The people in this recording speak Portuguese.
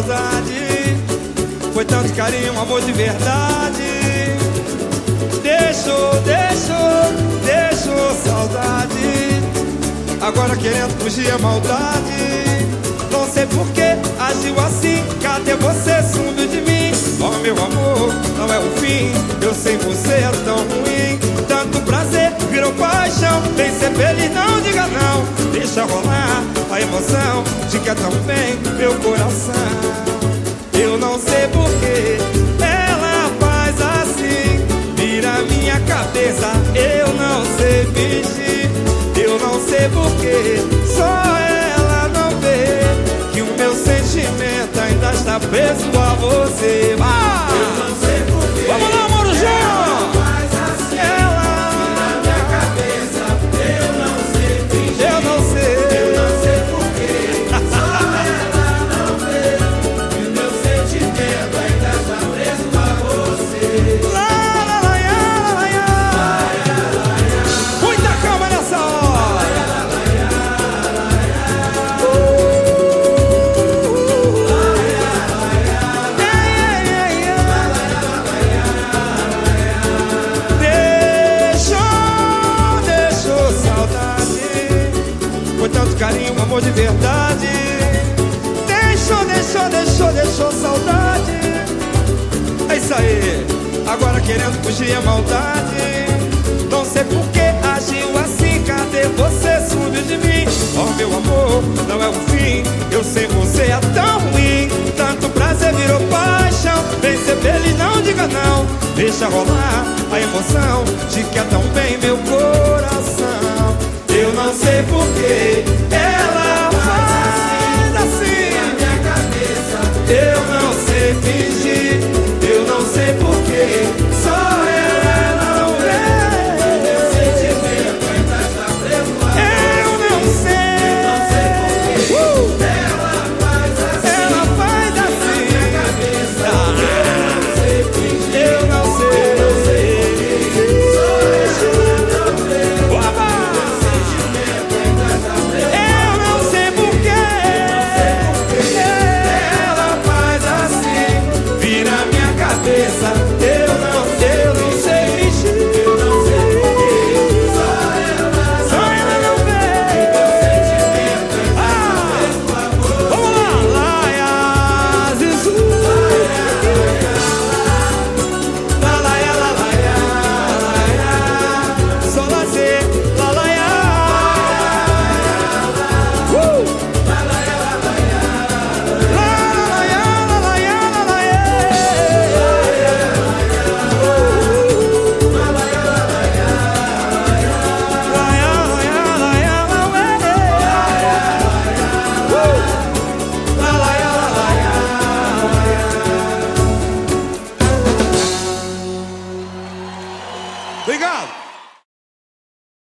saudade. Foi tanto carinho, amor de verdade. Deixou, deixou, deixou saudade. Agora querendo fugir a maldade. Não sei por que agiu assim. Cadê você, sumiu de mim? Oh, meu amor, não é o fim. Eu sei você é tão ruim. Tanto prazer virou paixão. Vem ser feliz, não diga não. Deixa rolar a emoção de que é tão bem meu coração. Eu não sei por que ela faz assim. Vira minha cabeça, eu não sei fingir. Eu não sei por que só ela não vê que o meu sentimento ainda está preso carinho, amor de verdade. Deixou, deixou, deixou, deixou saudade. É isso aí. Agora querendo fugir a maldade. Não sei por que agiu assim. Cadê você? Sumiu de mim. Oh, meu amor, não é o fim. Eu sei você é tão ruim. Tanto prazer virou paixão. Vem ser feliz, não diga não. Deixa rolar a emoção de que é tão bem meu coração. Eu não sei por cabeça.